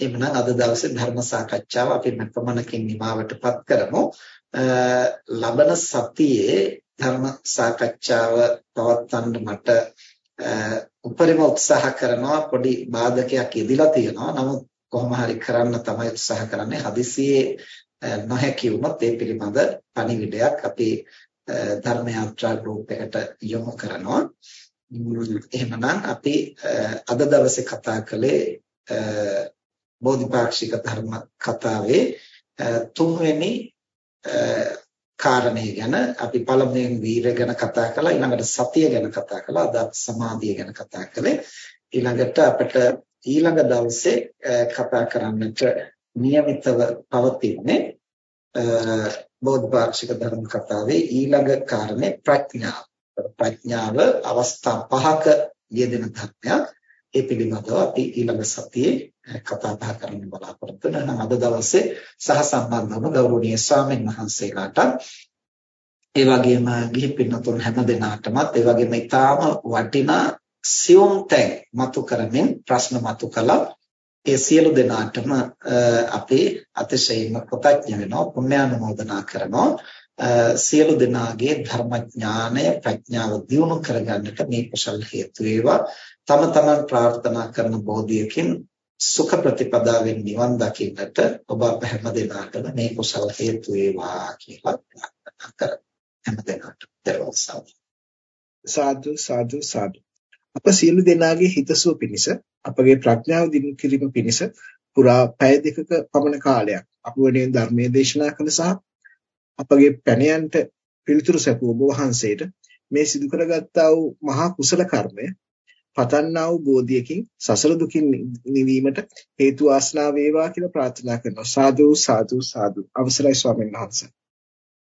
එhmenan අද දවසේ ධර්ම සාකච්ඡාව අපි මෙපමණකින් නිමවටපත් කරමු. ලබන සතියේ ධර්ම සාකච්ඡාව පවත්වන්න මට උපරිම උත්සාහ කරනවා පොඩි බාධකයක් ඉදිලා තියෙනවා. නමුත් කොහොම හරි කරන්න තමයි උත්සාහ කරන්නේ. හදිසියේ නොහැකි වුණොත් ඒ පිළිබඳ පණිවිඩයක් අපි ධර්ම යාත්‍රා ගෲප් එකට යොමු කරනවා. එහෙමනම් අපි අද දවසේ කතා කළේ බෝධිපාක්ෂික ධර්ම කතාවේ තුන්වෙනි කාරණය ගැන අපි පළමුවෙන් වීරය ගැන කතා කළා ඊළඟට සතිය ගැන කතා කළා අද සමාධිය ගැන කතා කළේ ඊළඟට අපිට ඊළඟ දවසේ කතා කරන්නට નિયમિતව පවතින්නේ බෝධිපාක්ෂික ධර්ම කතාවේ ඊළඟ කාරණේ ප්‍රඥාව. ප්‍රඥාව අවස්ථා පහක යෙදෙන ධර්මයක්. ඒ පිළිබඳව අපි ඊළඟ සතියේ කතා බහ කරන්න බලාපොරොත්තු වෙනවා. අද දවසේ සහ සම්බන්ධ වුණු ගෞරවනීය ස්වාමීන් වහන්සේලාට ඒ වගේම ගිහි පින්නතුන් හැම දෙනාටමත් ඒ වගේම ඊටාම වටිනා සියුම් තැන් මතු කරමින් ප්‍රශ්න මතු කළා. ඒ සියලු දෙනාටම අපි අතිශයින්ම කෘතඥ වෙනවා පුණ්‍යානුමෝදනා කරනවා සියලු දෙනාගේ ධර්මඥානය ප්‍රඥාව දියුණු කරගන්නට මේ කුසල හේතු වේවා තම තමන් ප්‍රාර්ථනා කරන බෝධියකින් සුඛ ප්‍රතිපදාවෙන් නිවන් දකින්නට ඔබ අප හැම දිනාටම මේ කුසල හේතු වේවා කියලා ප්‍රාර්ථනා කරමු. හැම දිනාටම. දරවල් සාදු සාදු සාදු. අප සියලු දෙනාගේ හිතසුව පිණිස අපගේ ප්‍රඥාව දිනු කිරීම පිණිස පුරා පැය දෙකක පමණ කාලයක් අප වෙනුවෙන් ධර්මයේ දේශනා කළ සහ අපගේ පැනයන්ට පිළිතුරු සැපුව ඔබ වහන්සේට මේ සිදු කරගත්තා වූ මහා කුසල කර්මය පතන්නා වූ බෝධියකින් සසල දුකින් නිවීමට හේතු ආස්නා වේවා කියලා ප්‍රාර්ථනා කරනවා. සාදු සාදු සාදු. අවසරයි ස්වාමීන් වහන්සේ.